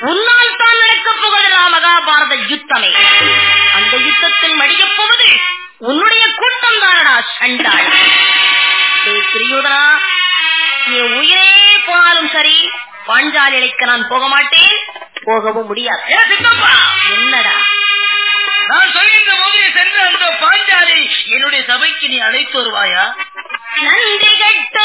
உன்னால் தான் நடக்கப் போவதா மகாபாரத யுத்தமே. அந்த யுத்தத்தில் மடியப் போவது உன்னுடைய கூட்டம் தானடா சண்டாள். துரியோதனா என் உயிரே போனாலும் சரி பாஞ்சாலி அழைக்க நான் போக மாட்டேன் போகவும் முடியாது. என்னடா? நான் சொல்கின்ற போதே சென்று அந்த பாஞ்சாலி என்னுடைய சபைக்கு நீ அழைத்து வருவாயா? நன்றி கட்ட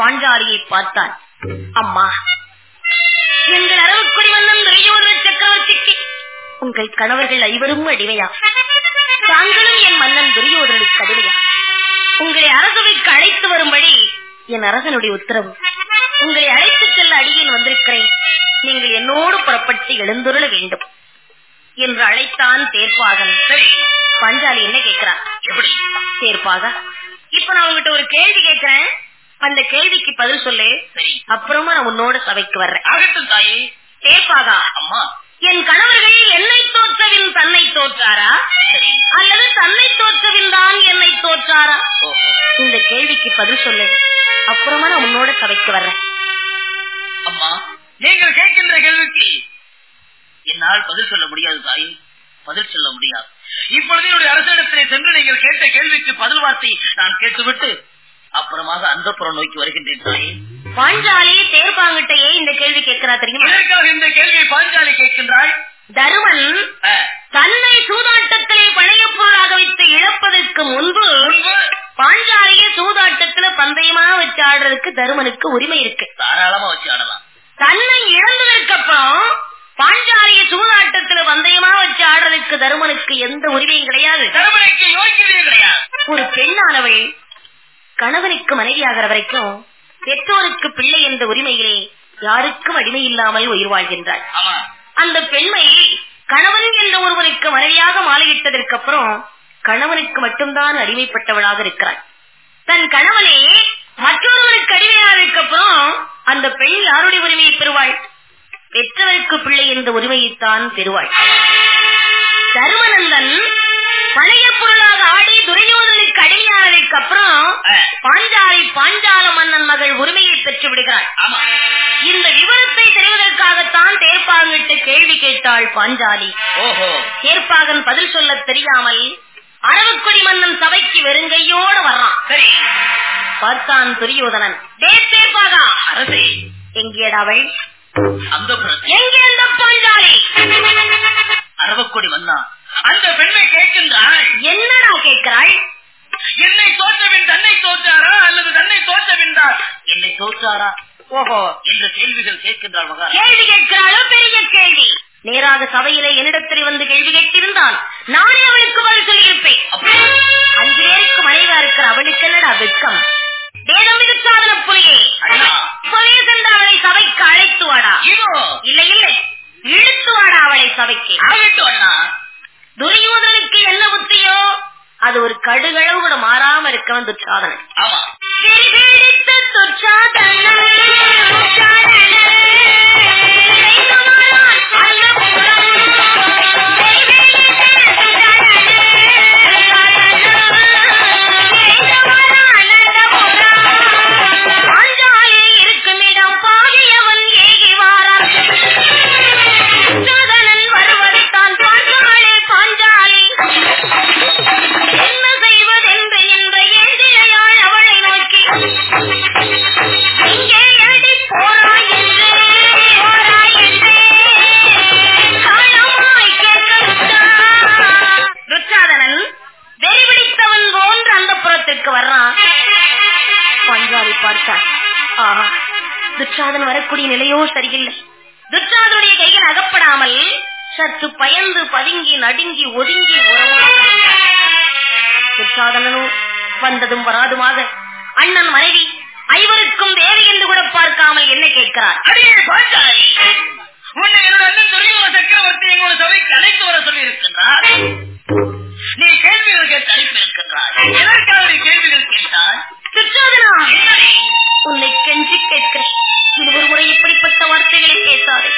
பாஞ்சாலியை பார்த்தான். அம்மா எங்கள் அரவுக்குடி வந்தம் துரியோதன சக்கரவர்த்திக்கு. உங்கள் கணவர்கள் ஐவரும் அடிமையா? தாங்களும் என் மன்னன் துரியோதனுக்கு அடிமையா உங்களை அரசவைக்கு அழைத்து வரும்படி என் அரசனுடைய உத்தரவு. உங்களை அழைத்து செல்ல அடியேன் வந்திருக்கிறேன். நீங்கள் என்னோடு புறப்பட்டு எழுந்துருள வேண்டும். என்று அழைத்தான் தேர்ப்பாகன். பஞ்சாலி என்ன கேட்கிறான் எப்படி? தேர்ப்பாக இப்ப நான் உங்ககிட்ட ஒரு கேள்வி கேட்கிறேன். அந்த கேள்விக்கு பதில் சொல்லு. சரி. அப்புறமா நான் உன்னோட சபைக்கு வர்றேன். ஆகட்டும் தாயே. தேர்ப்பாகா அம்மா. என் கணவர்கள் என்னை தோற்றவின் தன்னை தோற்றாரா? சரி. அல்லது தன்னை தோற்றவின் தான் என்னை தோற்றாரா? இந்த கேள்விக்கு பதில் சொல்லு. அப்புறமா நான் உன்னோட சபைக்கு வர்றேன். அம்மா நீங்கள் கேட்கின்ற கேள்விக்கு என்னால் பதில் சொல்ல முடியாது தாயே. பதில் சொல்ல முடியாது. இப்பொழுது என்னுடைய அரசிடத்திலே சென்று நீங்கள் கேட்ட கேள்விக்கு பதில் வார்த்தை நான் கேட்டுவிட்டு அப்புறமாக அந்த புறம் நோக்கி வருகின்றேன் பாஞ்சாலி தேர்ப்பாங்கிட்டயே இந்த கேள்வி கேட்கிறா தெரியுமா? இந்த கேள்வியை பாஞ்சாலி கேட்கின்றாள் தருமன் தன்னை சூதாட்டத்திலே பழையப் பொருளாக வைத்து இழப்பதற்கு முன்பு பாஞ்சாலிய சூதாட்டத்துல பந்தயமா வச்சு ஆடுறதுக்கு தருமனுக்கு உரிமை இருக்கு. தாராளமா வச்சு ஆடலாம். தன்னை இழந்ததற்கு அப்புறம் பாஞ்சாலிய சூதாட்டத்துல பந்தயமா வச்சு ஆடுறதுக்கு தருமனுக்கு எந்த உரிமையும் கிடையாது. தருமனைக்கு யோக்கியதே கிடையாது. ஒரு பெண்ணானவள் கணவனுக்கு மனைவியாகிற வரைக்கும் பெற்றோருக்கு பிள்ளை என்ற உரிமையிலே யாருக்கும் அடிமை இல்லாமல் உயிர் வாழ்கின்றாள். அந்த பெண்மை கணவன் என்ற ஒருவனுக்கு மனைவியாக மாலையிட்டதற்கு அப்புறம் கணவனுக்கு மட்டும்தான் அடிமைப்பட்டவளாக இருக்கிறாள். தன் கணவனே மற்றொருவருக்கு அடிமையானதுக்கு அப்புறம் அந்த பெண் யாருடைய உரிமையை பெறுவாள்? பெற்றவருக்கு பிள்ளை என்ற உரிமையைத்தான் பெறுவாள். தருமநந்தன் பழைய துரையோதனுக்கு ஆ. பாஞ்சாலி பாஞ்சால மன்னன் மகள் உரிமையை பெற்று விடுகிறாள். ஆமா. இந்த விவரத்தை தெரிவதற்காகத்தான் தேர்ப்பாங்கிட்டு கேள்வி கேட்டாள் பாஞ்சாலி. ஓஹோ. தேர்ப்பாகன் பதில் சொல்ல தெரியாமல் அரவக்குடி மன்னன் சபைக்கு வெறுங்கையோட வர்றான். சரி. பார்த்தான் துரியோதனன். தேர்ப்பாகா? அரசே. எங்கேடா அவள் அந்த புறத்தில் எங்கே அந்த பாஞ்சாலி? அரவக்கொடி மன்னா. அந்த பெண்ணை கேட்கின்றாள். என்னடா கேட்கிறாள்? என்னை தோற்றவின் தன்னை தோற்றாரா அல்லது தன்னை தோற்றவின் தான்? என்னை தோற்றாரா? ஓஹோ. என்ற கேள்விகள் கேட்கின்றாள் மகா கேள்வி கேட்கிறாளோ பெரிய கேள்வி. நேராக சபையிலே என்னிடத்தில் வந்து கேள்வி கேட்டிருந்தால் நானே அவளுக்கு பதில் சொல்லியிருப்பேன். அஞ்சு பேருக்கு மனைவா இருக்கிற அவளுக்கு என்னடா வெட்கம்? வேதம் இது சாதன புலியே அண்ணா இப்பவே சென்று அவளை சபைக்கு அழைத்து வாடா. இல்லை இல்லை. இழுத்து வாடா அவளை சபைக்கு. துரியோதனுக்கு என்ன புத்தியோ? அது ஒரு கடுகளவு கூட மாறாம இருக்கவன் துச்சாதனன் ஆமா. துச்சாதனன், அழைத்து வர சொல்லி இருக்கின்றார் நீ கேள்விகள் கேட்டு அனுப்பி இருக்கின்றார் எதற்காக கேள்விகள் கேட்டாய்? துச்சாதனா? உன்னை கெஞ்சி கேட்கிறேன். இது ஒரு முறை இப்படிப்பட்ட வார்த்தைகளை பேசாதே.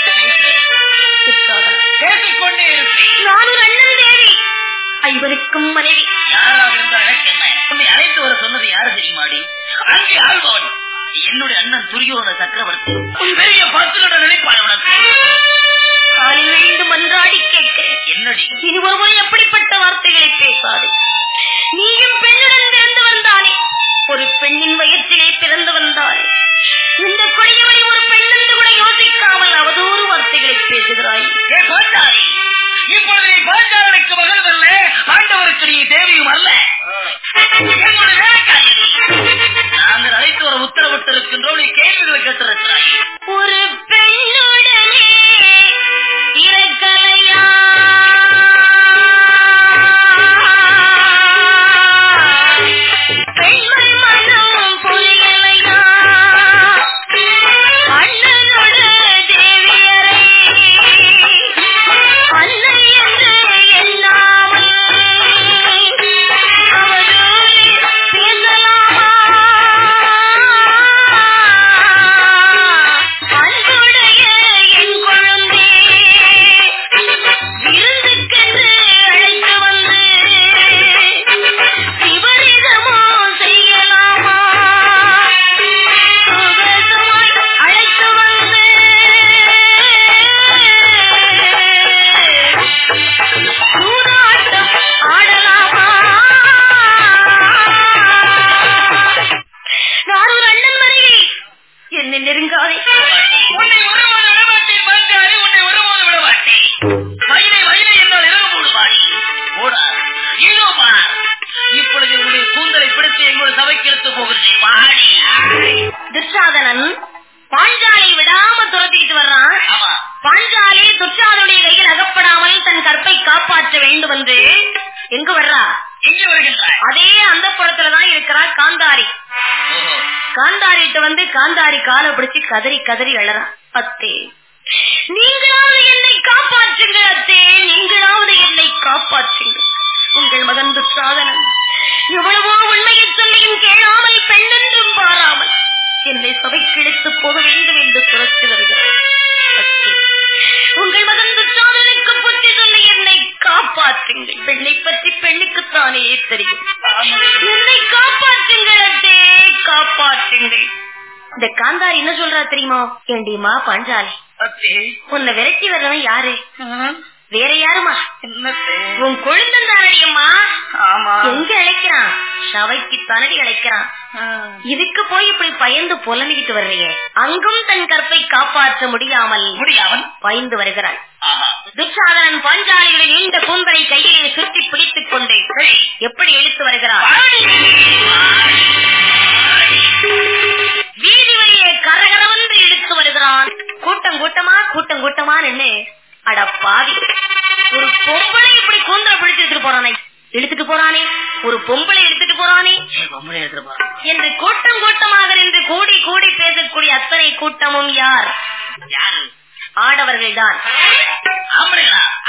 துச்சாதனா பேசிக்கொண்டே இருப்பேன் நான் ஒரு அண்ணன் தேவி. ஐவருக்கும் மனைவி. யாராக இருந்தா எனக்கு என்ன? உன்னை அழைத்து வர சொன்னது யாரு தெரியுமாடி? அங்கே ஆள்பவன் என்னுடைய அண்ணன் துரியோன சக்கரவர்த்தி. பெரிய பத்துலோட கதறி கதறி அழறான். இந்த காந்தாரி என்ன சொல்றா தெரியுமா? ஏண்டிமா பஞ்சாலி. உன்னை விரட்டி வர்றவன் யாரு? வேற யாருமா? உன் கொழுந்தன் தானடியம்மா எங்க அழைக்கிறான்? சபைக்கு தானடி அழைக்கிறான். இதுக்கு போய் இப்படி பயந்து புலம்பிக்கிட்டு வர்றீங்க அங்கும் தன் கற்பை காப்பாற்ற முடியாமல் முடியாமல் பயந்து வருகிறாள். துச்சாதனன் பாஞ்சாலியுடன் நீண்ட கூந்தலை கையிலே சுற்றி பிடித்துக் கொண்டு எப்படி இழுத்து வருகிறார் வாடி வாடி வாடி வீதி நின்னு அட பாவி. ஒரு பொம்பளை இப்படி கூந்தல பிடிச்சு எடுத்துட்டு போறானே. இழுத்துட்டு போறானே. ஒரு பொம்பளை எடுத்துட்டு போறானே. பொம்பளை எடுத்துட்டு போறான். என்று கூட்டம் கூட்டமாக நின்று கூடி கூடி பேசக்கூடிய அத்தனை கூட்டமும் யார்? யாரு? ஆடவர்கள் தான்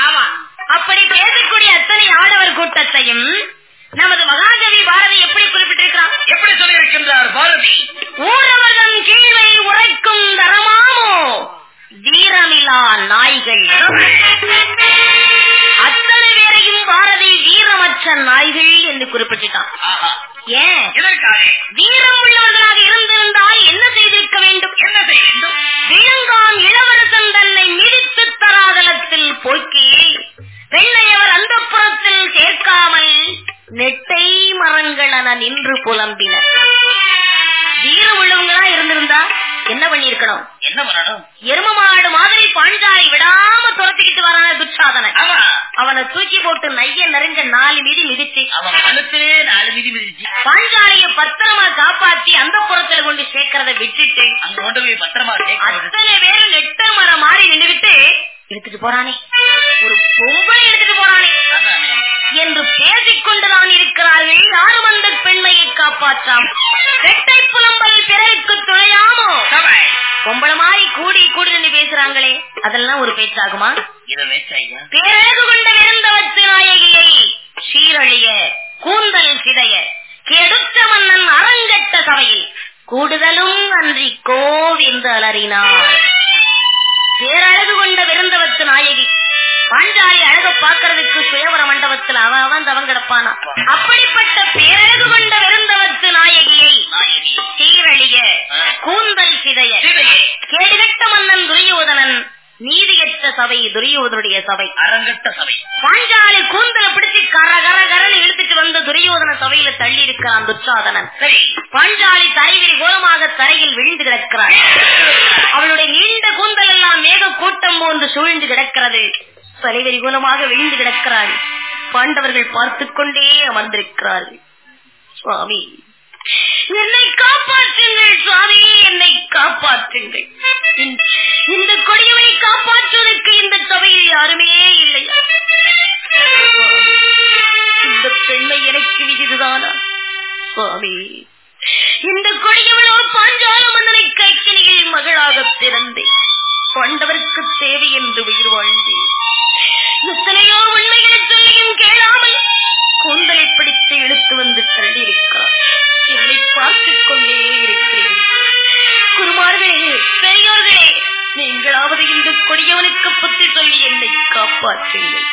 ஆமா. அப்படி பேசக்கூடிய அத்தனை ஆடவர் கூட்டத்தையும் நமது காப்பாற்றாம் ரெட்டை புலம்பல் பிறருக்கு துணையாமோ. பொம்பளை மாதிரி கூடி கூடி நின்று பேசுறாங்களே அதெல்லாம் ஒரு பேச்சாகுமா? பேரழகு கொண்ட விருந்தவத்து நாயகியை சீரழிய கூந்தல் சிதைய கெடுத்த மன்னன் அரங்கட்ட சபையில் கூடுதலும் அன்றி கோவென்று அலறினார் பேரழகு கொண்ட விருந்தவத்து நாயகி பாஞ்சாலி அழக பாக்குறதுக்கு சுயவர மண்டபத்தில் அவன் அவன் தவன் கிடப்பானா? அப்படிப்பட்ட பேரழகு கொண்ட விருந்தவத்து நாயகியை நாயகி சீரழிய. கூந்தல் சிதைய கேடுகட்ட மன்னன் துரியோதனன் நீதியற்ற சபை துரியோதனுடைய சபை. அரங்கட்ட சபை. பாஞ்சாலி கூந்தல பிடிச்சு கர கர கரன்னு இழுத்துட்டு வந்து துரியோதன சபையில தள்ளி இருக்கிறான் துச்சாதனன். பாஞ்சாலி தரைவிரி கோலமாக தரையில் விழுந்து கிடக்கிறாள் அவளுடைய நீண்ட கூந்தல் எல்லாம் மேக கூட்டம் போன்று சூழ்ந்து கிடக்கிறது. தலைவரி குணமாக விழுந்து கிடக்கிறாள். பாண்டவர்கள் பார்த்து கொண்டே அமர்ந்திருக்கிறார்கள். சுவாமி. என்னை காப்பாற்றுங்கள் சுவாமி என்னை காப்பாற்றுங்கள். இந்த- இந்த கொடியவனை காப்பாற்றுவதற்கு இந்த சபையில் யாருமே இல்லை. இந்த பெண்ணை எனக்கு விகிதுதானா சுவாமி. இந்த கொடியவளோ பாஞ்சால மன்னனை கைக்கினியில் மகளாக பிறந்தேன். பாண்டவருக்கு தேவை என்று உயிர் வாழ்ந்தேன் எத்தனையோ உண்மைகளை சொல்லியும் கேளாமல் கூந்தலை பிடித்து இழுத்து வந்து தள்ளியிருக்கிறார். என்னை பார்த்துக் கொண்டே இருக்கிறேன். குருமார்களே பெரியோர்களே நீங்களாவது இந்த கொடியவனுக்கு புத்தி சொல்லி என்னை காப்பாற்றுங்கள்.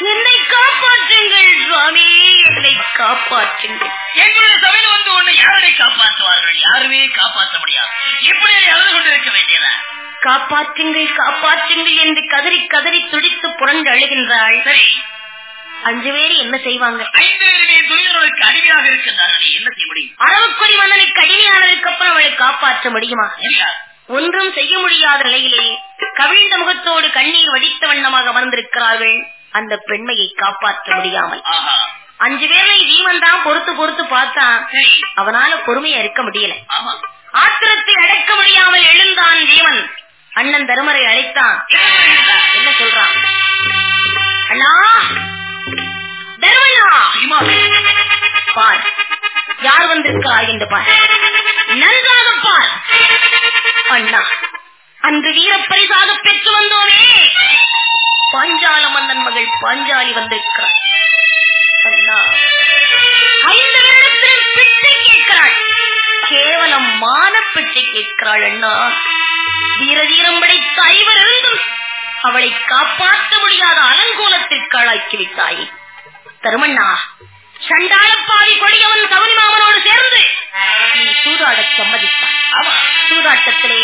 என்னை காப்பாற்றுங்கள் சுவாமி என்னை காப்பாற்றுங்கள். எங்களுடைய சபையில் வந்து உன்னை யாரை காப்பாற்றுவார்கள்? யாருமே காப்பாற்ற முடியாது. இப்படி அழுது கொண்டிருக்க வேண்டியதா? காப்பாற்றுங்கள் காப்பாற்றுங்கள் என்று கதறி கதறி துடித்து புரண்டு அழுகின்றாள். சரி அஞ்சு பேர் என்ன செய்வாங்க? ஐந்து அடிமையாக இருக்கின்றார்களே. என்ன செய்ய முடியும்? அரவக்குடி மன்னனுக்கு அடிமையானதுக்கு அப்புறம் அவளை காப்பாற்ற முடியுமா? ஒன்றும் செய்ய முடியாத நிலையிலே கவிழ்ந்த முகத்தோடு கண்ணீர் வடித்த வண்ணமாக அமர்ந்திருக்கிறார்கள். அந்த பெண்மையை காப்பாற்ற முடியாமல் அஞ்சு பேர்ல வீமன் தான் பொறுத்து பொறுத்து பார்த்தான் சரி. அவனால பொறுமையா இருக்க முடியல. ஆத்திரத்தை அடக்க முடியாமல் எழுந்தான் வீமன். அண்ணன் தருமரை அழைத்தான். என்ன சொல்றான்? அண்ணா தருமண்ணா. பார் யார் வந்திருக்கிறார் என்று பார். நன்றாக பார். அண்ணா அன்று வீர பரிசாக பெற்று வந்தோமே. பாஞ்சால மன்னன் மகள் பாஞ்சாலி வந்திருக்கிறார் அண்ணா ஐந்து வருடத்தில் பிச்சை கேட்கிறாள். கேவலம் மான பிச்சை கேட்கிறாள் அண்ணா. வீரதீரம் படைத்த ஐவர் இருந்தும் அவளை காப்பாற்ற முடியாத அலங்கோலத்திற்கு ஆளாக்கி விட்டாயே. தருமண்ணா சண்டாளப்பாவி கொடியவன் கவனி மாமனோடு சேர்ந்து நீ சூதாடச் சம்மதித்தாய். ஆமா சூதாட்டத்திலே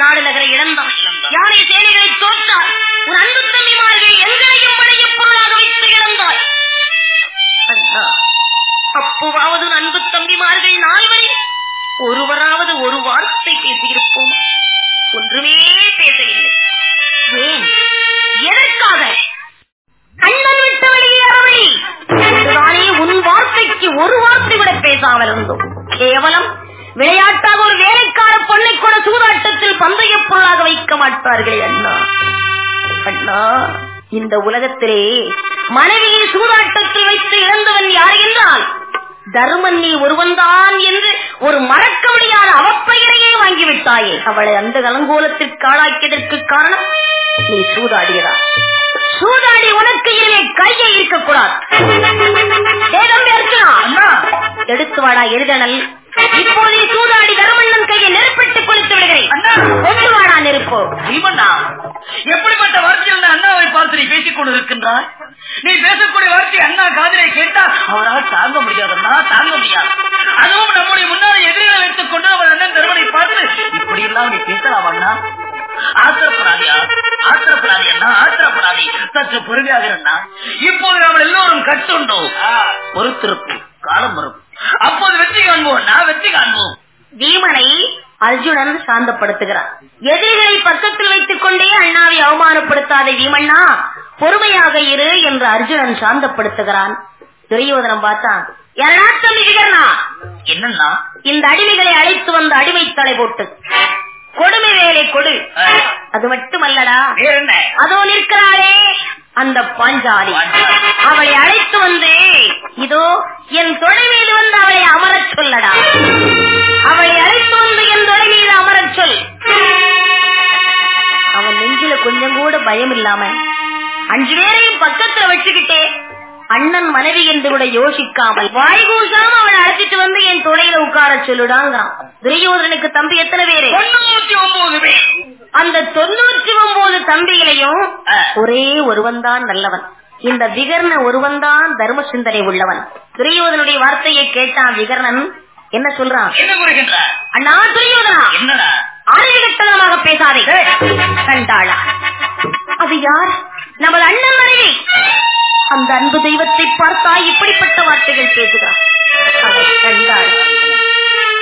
நாடு நகரை இழந்தான். யானை சேனைகளை தோற்றார் ஒரு அன்பு தம்பிமார்கள் எங்களையும் பழைய பொருளாக வைத்து இழந்தாய். அப்போவாவது அன்பு தம்பிமார்கள் நால்வரில் ஒருவராவது ஒரு வார்த்தை பேசியிருப்போம். ஒன்றுமே பேசவில்லை. ஏன்? எதற்காக? அண்ணன் விட்டு வழியே அறவழி உன் வார்த்தைக்கு ஒரு வார்த்தை கூட பேசாமல் இருந்தோம். கேவலம். விளையாட்டாக ஒரு வேலைக்கார பொண்ணை கூட சூதாட்டத்தில் பந்தய பொருளாக வைக்க மாட்டார்கள் அண்ணா. அண்ணா இந்த உலகத்திலே மனைவியை சூதாட்டத்தில் வைத்து இழந்தவன் யார் என்றால் தருமன் நீ ஒருவன்தான் என்று ஒரு மறக்க முடியாத அவப்பெயரையே வாங்கிவிட்டாயே. அவளை அந்த கலங்கோலத்திற்கு ஆளாக்கியதற்கு காரணம் நீ சூதாடியதா? சூதாடி உனக்கு இனிமே கையை இருக்கக்கூடாது எடுத்து வாடா எரிதனல் இப்போது நீ சூதாடி தருமண்ணன் கையை நெருப்பிட்டு கொளுத்து விடுகிறேன். அண்ணா. கொண்டு வாடா நெருப்பு? இவனா எப்படிப்பட்ட வார்த்தையில் அண்ணாவை பார்த்து நீ பேசிக் கொண்டிருக்கின்றாய்? நீ பேசக்கூடிய வார்த்தை அண்ணா காதலை கேட்டா அவரால் தாங்க முடியாது அண்ணா தாங்க முடியாது. அதுவும் நம்முடைய முன்னாடி எதிரிகளை வைத்துக் கொண்டு அவர் அண்ணன் தருவனை பார்த்து இப்படி எல்லாம் நீ பேசலாம் அண்ணா. ஆத்திரப்படாதியா ஆத்திரப்படாதி அண்ணா ஆத்திரப்படாதி. சற்று பொறுமையாக இரு அண்ணா இப்போது நாம் எல்லோரும் கட்டுண்டோம். பொறுத்திருப்போம். காலம் வரும். அப்போது வெற்றி காண்போம். அண்ணா வெற்றி காண்போம். பீமனை அர்ஜுனன் சாந்தப்படுத்துகிறான். எதிரிகளை பக்கத்தில் வைத்துக் கொண்டே அண்ணாவை அவமானப்படுத்தாத வீமண்ணா பொறுமையாக இரு என்று அர்ஜுனன் சாந்தப்படுத்துகிறான். துரியோதனம் பார்த்தான். என்னன்னா இந்த அடிமைகளை அழைத்து வந்த அடிமை தலை போட்டு கொடுமை வேலை கொடு. அது மட்டுமல்லடா. அதோ நிற்கிறாளே. அந்த பாஞ்சாலி. அவளை அழைத்து வந்து இதோ என் தொலைவில் வந்து அவளை அமரச் சொல்லடா. அவளை அழைத்து வந்து என் தொலைவில் அமரச் சொல். அவன் நெஞ்சில கொஞ்சம் கூட பயம் இல்லாம அஞ்சு பேரையும் பக்கத்துல வச்சுக்கிட்டே அண்ணன் மனைவி என்று கூட யோசிக்காமல் வாய்கூசாம அவளை அழைச்சிட்டு வந்து என் தொடையில உட்கார சொல்லுடாங்கிறான். துரியோதனுக்கு தம்பி எத்தனை பேரு? தொண்ணூத்தி ஒன்பது பேர். அந்த தொண்ணூற்றி ஒன்பது தம்பிகளையும். ஒரே ஒருவன்தான் நல்லவன். இந்த விகர்ண ஒருவன்தான் தர்ம சிந்தனை உள்ளவன். துரியோதனுடைய வார்த்தையை கேட்டான் விகர்ணன். என்ன சொல்றான்? அண்ணா துரியோதனா? அறிவிகட்டனமாக பேசாதே. கண்டாளா? அது யார்? நமது அண்ணன் அந்த அன்பு தெய்வத்தை பார்த்தா இப்படிப்பட்ட வார்த்தைகள் பேசுகிறார்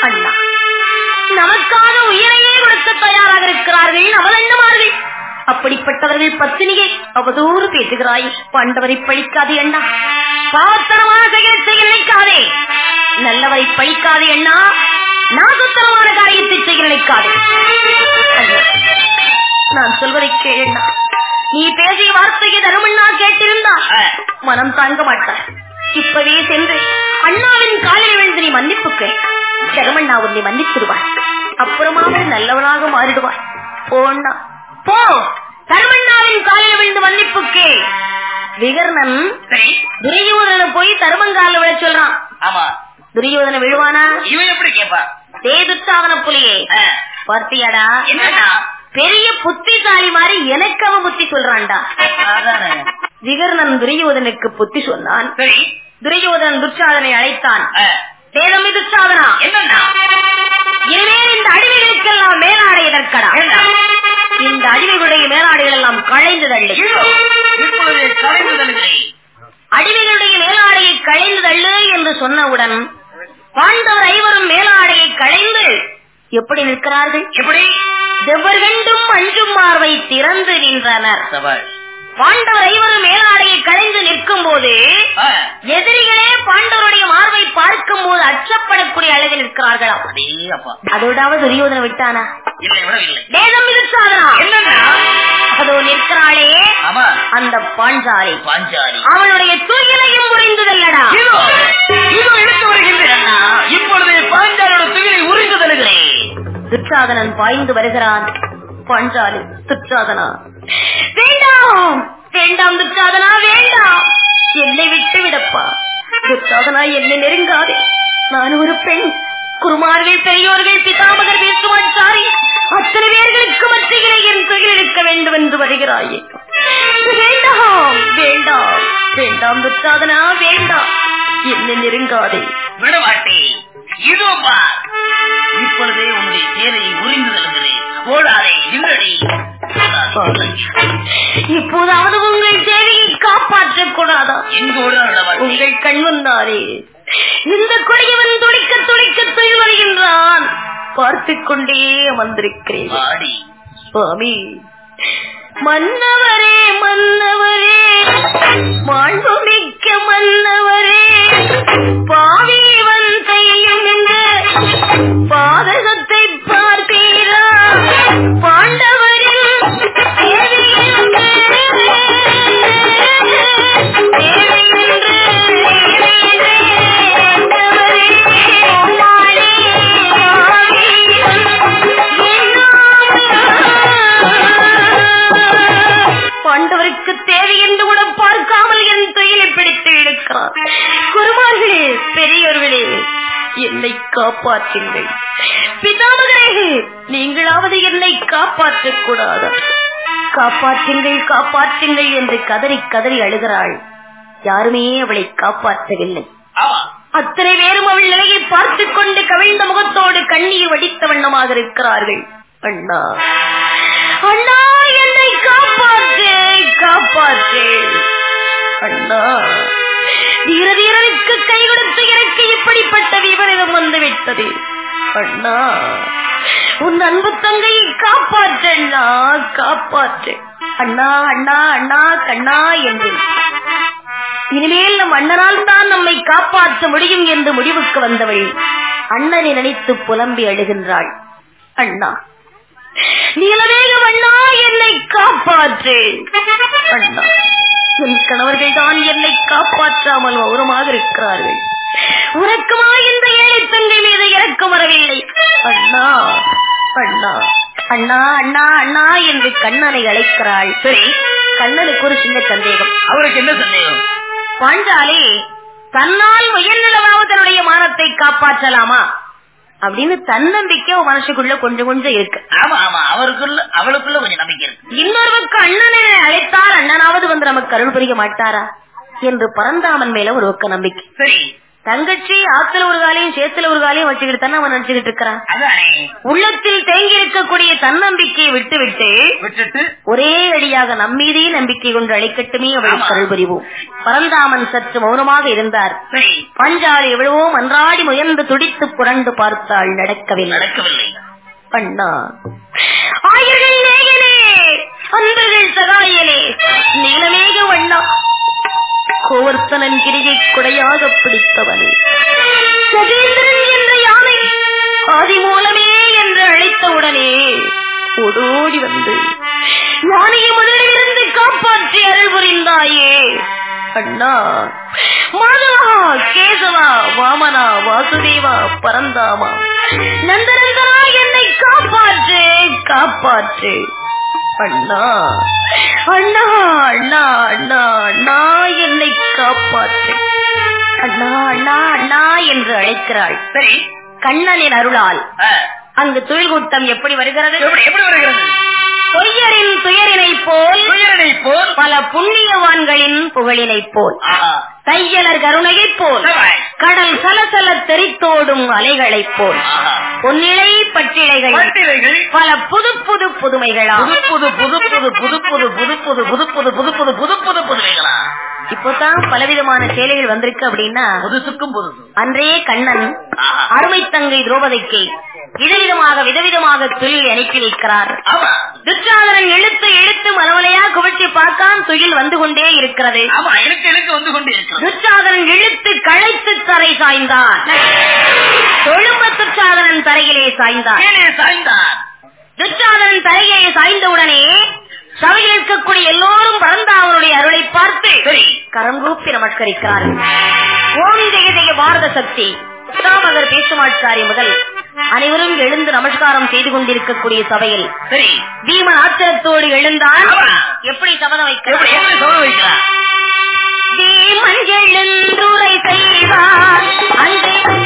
அண்ணா நமக்காக உயிரையே கொடுக்க தயாராக இருக்கிறார்கள் அவள் என்னவார்கள் அப்படிப்பட்டவர்கள் பத்தினியை அவதூறு பேசுகிறாய். பாண்டவரை பழிக்காதே அண்ணா. பாவத்தனமான செயல் செய்ய நினைக்காதே. நல்லவரை பழிக்காதே அண்ணா. நாகத்தனமான காரியத்தை செய்ய நினைக்காதே. நான் சொல்வதை கேளண்ணா நீ பேசிய வார்த்தையை தருமண்ணா கேட்டிருந்தா மனம் தாங்க மாட்டார். இப்பவே சென்று அண்ணாவின் காலில் விழுந்து நீ மன்னிப்பு கேள். தருமண்ணா உன்னை மன்னித்துடுவார். அப்புறமாவது நல்லவனாக மாறிடுவார். போண்ணா போ. தருமண்ணாவின் காலில் விழுந்து மன்னிப்பு கேள். விகர்ணன் துரியோதன போய் தருமங்கால விழ சொல்றான். ஆமா. துரியோதன விழுவானா? இவன் எப்படி கேப்பா தேதுத்தாவன புலியே. பார்த்தியாடா? என்னடா பெரிய புத்திசாலி மாதிரி எனக்கு அவன் புத்தி சொல்றான்டா. விகர்ணன் துரியோதனுக்கு புத்தி சொன்னான். சரி. துரியோதனன் துச்சாதனை அழைத்தான். துச்சாதனா என்னன்னா? இனிமேல் இந்த அடிமைகளுக்கெல்லாம் மேலாடை எதற்கடா இந்த அடிமைகளுடைய மேலாடைகள் எல்லாம் களைந்து தள்ளு அடிமைகளுடைய மேலாடையை களைந்து தள்ளு என்று சொன்னவுடன் பாண்டவர் ஐவரும் மேலாடையை களைந்து எப்படி நிற்கிறார்கள்? எப்படி? செவ்வர்கண்டும் அஞ்சும் மார்வை திறந்து நின்றனர். பாண்டவர் ஐவரும் மேலாடையை களைந்து நிற்கும் போது எதிரிகளே பாண்டவருடைய மார்பை பார்க்கும் போது அச்சப்படக்கூடிய அழகில் நிற்கிறார்களாம். அதோடாவது துரியோதன விட்டானா? வேதம் அதோ நிற்கிறாளே. அந்த பாஞ்சாலி. பாஞ்சாலி. அவனுடைய துயிலையும் புரிந்ததல்லடா இதோ எடுத்து வருகின்றேன் இப்பொழுது பாஞ்சாலோட துகிலை உறிந்து தருகிறேன் துச்சாதனன் பாய்ந்து வருகிறான். பாஞ்சாலி துச்சாதனா வேண்டாம்! வேண்டாம் துச்சாதனா வேண்டாம்! என்னை விட்டு விடப்பா. துச்சாதனா என்னை நெருங்காதே. நான் ஒரு பெண். குருமார்கள் பெரியோர்கள் பிதாமகர் பேசுவாச்சாரி அத்தனை பேர்களுக்கு மத்தியிலே என் துயில் இருக்க வேண்டும் என்று வருகிறாயே. வேண்டாம்! வேண்டாம்! வேண்டாம் துச்சாதனா வேண்டாம்! என்னை நெருங்காதே. விடமாட்டேன் இதோ பார். இப்பொழுதே உன்னுடைய சேலையை உறிந்து தருகிறேன் ஓடாதே நின்றடி இப்போதாவது உங்கள் தேவியை காப்பாற்றக் கூடாதா? எங்கோடு விடமாட்டேன் உங்கள் கண் வந்தாரே. இந்த கொடியவன் துடிக்க துடிக்க துயில் வருகின்றான். பார்த்துக் கொண்டே அமர்ந்திருக்கிறேன். ஆடி சுவாமி. மன்னவரே மன்னவரே. மாண்புமிக்க மன்னவரே. பாவிவன் காப்பாற்றுங்கள் காப்பாற்றுங்கள் என்று கதறி கதறி அழுகிறாள். யாருமே அவளை காப்பாற்றவில்லை. அத்தனை பேரும் அவள் நிலையை பார்த்துக் கொண்டு கவிழ்ந்த முகத்தோடு கண்ணீர் வடித்த வண்ணமாக இருக்கிறார்கள். அண்ணா. அண்ணா என்னை காப்பாற்று காப்பாற்று. அண்ணா. வீர வீரருக்கு கை கொடுத்து எனக்கு இப்படிப்பட்ட விபரீதம் வந்து விட்டது அண்ணா. உன் அன்பு தங்கையை காப்பாற்றேன் அண்ணா காப்பாற்று. அண்ணா அண்ணா அண்ணா கண்ணா என்று. இனிமேல் நம் அண்ணனால் தான் நம்மை காப்பாற்ற முடியும் என்று முடிவுக்கு வந்தவள் அண்ணனை நினைத்து புலம்பி அழுகின்றாள். அண்ணா நீலவேகம் அண்ணா என்னை காப்பாற்று. அண்ணா என் கணவர்கள் தான் என்னை காப்பாற்றாமல் மௌனமாக இருக்கிறார்கள். உறக்கமா இந்த ஏழை தங்கை மீது இறக்கம் வரவில்லை அண்ணா அண்ணா. அண்ணா அண்ணா அண்ணா என்று கண்ணனை அழைக்கிறாள். சரி கண்ணனுக்கு ஒரு சின்ன சந்தேகம். அவருக்கு என்ன சந்தேகம்? பாஞ்சாலி தன்னால் முயன்றளவாவது தன்னுடைய மானத்தை காப்பாற்றலாமா? அப்படின்னு தன்னம்பிக்கை மனசுக்குள்ள கொஞ்சம் கொஞ்சம் இருக்கு. ஆமா ஆமா. அவருக்குள்ள அவளுக்குள்ள கொஞ்சம் நம்பிக்கை இருக்கு. இன்னொருவருக்கு அண்ணனை அழைத்தால் அண்ணனாவது வந்து நமக்கு அருள் புரிய மாட்டாரா? என்று பரந்தாமன் மேல ஒரு ஒக்க நம்பிக்கை. சரி. தங்கச்சி ஆத்துல ஒரு காலையும் சேத்துல ஒரு காலையும் வச்சுக்கிட்டு தானே அவன் நினைச்சுக்கிட்டு இருக்கிறான்? உள்ளத்தில் தேங்கி இருக்கக்கூடிய தன்னம்பிக்கையை விட்டுவிட்டு விட்டுட்டு ஒரே அடியாக நம்மீதே நம்பிக்கை கொண்டு அழைக்கட்டுமே அவளுக்கு ஆமா. அருள் புரிவோம். பரந்தாமன் சற்று மௌனமாக இருந்தார். சரி. பஞ்சாலி எவ்வளவோ மன்றாடி முயன்று துடித்து புரண்டு பார்த்தாள் நடக்கவில்லை நடக்கவில்லை. அண்ணா ஆயர்கள் நேயனே அன்பர்கள் சகாயலே நீலமேக வண்ணா கோவர்த்தனன் கிரியை குடையாக பிடித்தவன். கஜேந்திரன் என்ற யானை ஆதி மூலமே என்று அழைத்தவுடனே ஓடோடி வந்து யானையை முதலிலிருந்து காப்பாற்றி அருள் புரிந்தாயே. அண்ணா மாதவா கேசவா வாமனா வாசுதேவா பரந்தாமா நந்தனந்தனா என்னை காப்பாற்று காப்பாற்று. அண்ணா அண்ணா அண்ணா அண்ணா அண்ணா என்னை காப்பாற்று அண்ணா அண்ணா அண்ணா என்று அழைக்கிறாள். சரி கண்ணனின் அருளால். அங்கு துயில் கூட்டம் எப்படி வருகிறது? எப்படி வருகிறது? பொய்யரின் துயரினை போல் துயரனை போல். பல புண்ணியவான்களின் புகழினை போல். தையலர் கருணையைப் போல். கடல் சலசல தெரித்தோடும் அலைகளைப் போல். பொன்னிலை பட்டிழைகள் பட்டிலைகள் பல புது புது புதுமைகளா புது புது புது புது புது புது புது புது புது புது புது புது புது புது புதுமைகளா இப்போதான் பலவிதமான சேலைகள் வந்திருக்கு அப்படின்னா புதுசுக்கும் புதுசு அன்றே கண்ணன். அருமை தங்கை திரௌபதிக்கு விதவிதமாக விதவிதமாக துயில் அனுப்பி வைக்கிறார் ஆமா. துச்சாதனன் இழுத்து இழுத்து மலமலையா குவட்டி பார்க்கான் துயில் வந்து கொண்டே இருக்கிறது. துச்சாதனன் இழுத்து களைத்து தரை சாய்ந்தான் தொழும்ப துச்சாதனன் தரையிலே சாய்ந்தான் துச்சாதனன் தரையிலே சாய்ந்தவுடனே சபையில் இருக்கக்கூடிய எல்லோரும் பறந்த அவனுடைய அருளை பார்த்து கரங்கூப்பி நமஸ்கரிக்கிறார்கள். ஓம் ஜெய ஜெய பாரத சக்தி. பேசுமாட்காரி முதல் அனைவரும் எழுந்து நமஸ்காரம் செய்து கொண்டிருக்கக்கூடிய சபையில் சரி. பீமன் ஆத்திரத்தோடு எழுந்தான். எப்படி சபதம் வைக்கிறார்? பீமன் எழுந்துரை செய்வார். அன்று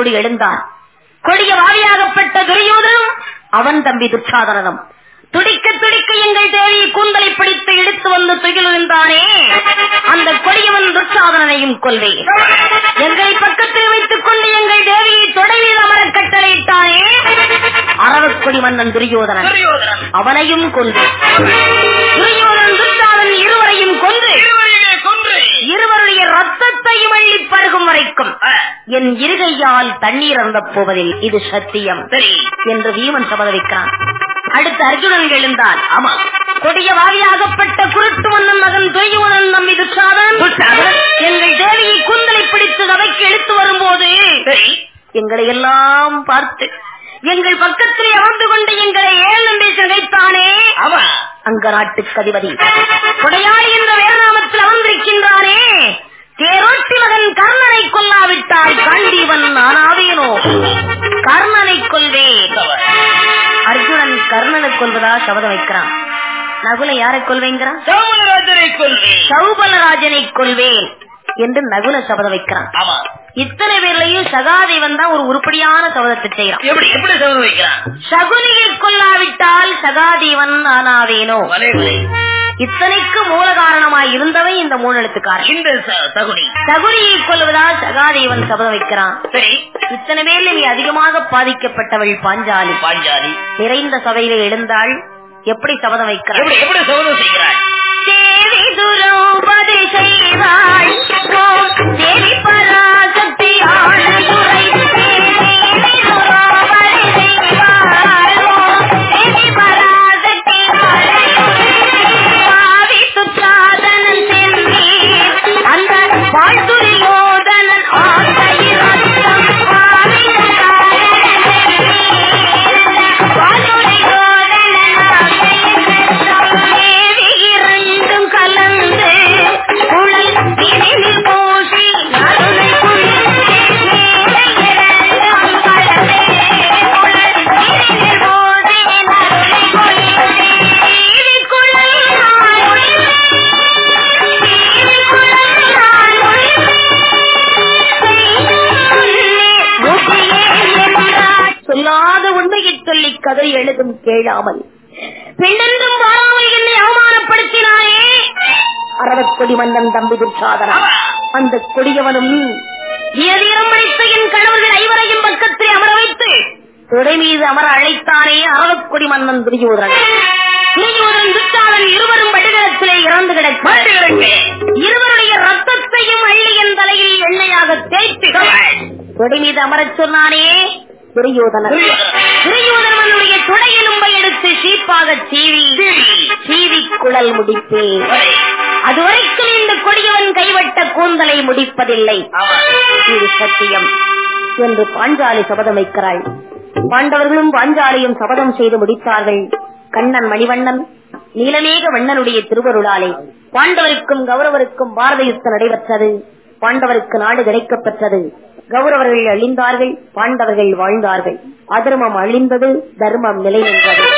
ஆத்திரத்தோடு எழுந்தான். கொடிய வாவியாகப்பட்ட துரியோதனும் அவன் தம்பி துச்சாதனனும் துடிக்க துடிக்க எங்கள் தேவி கூந்தலை பிடித்து இழுத்து வந்து துகிலுந்தானே அந்த கொடியவன் துச்சாதனனையும் கொள்வேன் எங்களை பக்கத்தில் வைத்துக் கொண்டு எங்கள் தேவியை தொடவில் அமர கட்டளையிட்டானே. அரவக்கொடி மன்னன் துரியோதனன். துரியோதனன். அவனையும் கொண்டு துரியோதனன் துச்சாதன் இருவரையும் கொன்று இருவரையுமே கொன்று இருவருடைய ரத்தத்தையும் அள்ளி பருகும் வரைக்கும் ஆ, என் இருகையால் தண்ணீர் அருந்த போவதில் இது சத்தியம். என்று வீமன் சபத வைக்கிறான் அடுத்து அர்ஜுனன் எழுந்தான் ஆமா கொடிய வாவியாகப்பட்ட குருட்டு மன்னன் மகன் துரியோதனன் நம்பி துச்சாதனன். எங்கள் தேவியை குந்தலை பிடித்து சபைக்கு இழுத்து வரும்போது எங்களை எல்லாம் பார்த்து எங்கள் பக்கத்தில் அமர்ந்து கொண்டு எங்களை ஏழம் பேச வைத்தானே? ஆமா. அங்க நாட்டுக்கு அதிபதி. கொடையாளி என்ற வேதநாமத்தில் அமர்ந்திருக்கின்றானே? தேரோட்டி மகன் கர்ணனை கொல்லாவிட்டால் காண்டீவன் நானாவேனோ? கர்ணனை கொள்வேன் அர்ஜுனன் கர்ணனை கொல்வதா சபதம் வைக்கிறான். நகுல யாரை கொள்வேங்கிறான் சௌபலராஜனை கொள்வேன் என்று நகுல சபதம் வைக்கிறான். இத்தனை பேர்லயும் சகாதேவன் தான் ஒரு உருப்படியான சபதத்தை செய்யறான் எப்படி எப்படி சோதனை வைக்கிறான்? சகுனியை கொல்லாவிட்டால் சகாதேவன் வலே இத்தனைக்கு மூல காரணமாய் இருந்தவை இந்த மூணு எழுத்துக்காரன். இந்த சகுனி சகுனியை கொல்வதால் சகாதேவன் சபதம் வைக்கிறான். சரி. இத்தனை பேர்ல நீ அதிகமாக பாதிக்கப்பட்டவள் பாஞ்சாலி. பாஞ்சாலி. நிறைந்த சபையில எழுந்தாள். எப்படி சபதம் வைக்கிறாள்? எப்படி செய்கிறாள்? தேவி துரோபதி செய்வாள். ஓம் தேவி பராசக்தி ஆளுரை துர்சாதனா அந்த கொடியவனும் வீரம் என் கணவர்கள் ஐவரையும் பக்கத்தில் அமர வைத்து தொடை மீது அமர அழைத்தானே அரவக்கொடி மன்னன் துரியோதரன் துரியோதரன் துச்சாதன் இருவரும் படுகளத்திலே இறந்து கிடக்க இருவருடைய ரத்தத்தையும் அள்ளி என் தலையில் எண்ணெயாக தேய்த்து தொடை மீது அமரச் சொன்னானே துரியோதனன். துரியோதனனுடைய துடையெலும்பை எடுத்து சீப்பாக சீவி சீவி. குழல் முடிப்பேன் அதுவரைக்கும் கொடியவன் கைவட்ட கூந்தலை முடிப்பதில்லை. இது சத்தியம். என்று பாஞ்சாலி சபதம் வைக்கிறாள். பாண்டவர்களும் பாஞ்சாலியும் சபதம் செய்து முடித்தார்கள். கண்ணன் மணிவண்ணன் நீலமேக வண்ணனுடைய திருவருளாலே பாண்டவருக்கும் கௌரவருக்கும் பாரத யுத்தம் நடைபெற்றது. பாண்டவருக்கு நாடு கிடைக்கப் பெற்றது கௌரவர்கள் அழிந்தார்கள் பாண்டவர்கள் வாழ்ந்தார்கள். அதர்மம் அழிந்தது தர்மம் நிலை நின்றது